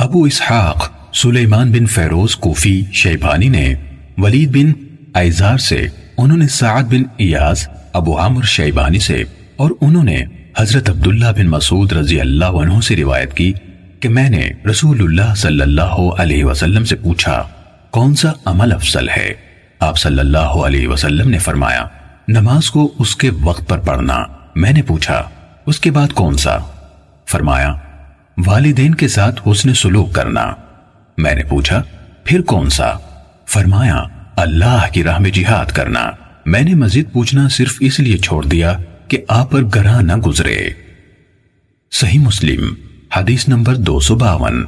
ابو اسحاق سلیمان بن فیروز کوفی شیبانی نے ولید بن ایزار سے، انہوں نے سعد بن ایاز، ابو عامر شیبانی سے، اور انہوں نے حضرت عبداللہ بن مسعود رضی اللہ عنہ سے روایت کی کہ میں نے رسول اللہ صلی اللہ علیہ وسلم سے پوچھا، کون سا عمل افضل ہے؟ آپ صلی اللہ علیہ وسلم نے فرمایا، نماز کو اس کے وقت پر پڑھنا۔ میں نے پوچھا، اس کے بعد کون سا؟ فرمایا والدین کے ساتھ حسن سلوک کرنا۔ میں نے پوچھا، پھر کون سا؟ فرمایا، اللہ کی راہ میں جہاد کرنا۔ میں نے مزید پوچھنا صرف اس لیے چھوڑ دیا کہ آپ پر گراہ نہ گزرے۔ صحیح مسلم، حدیث نمبر دو سو باون۔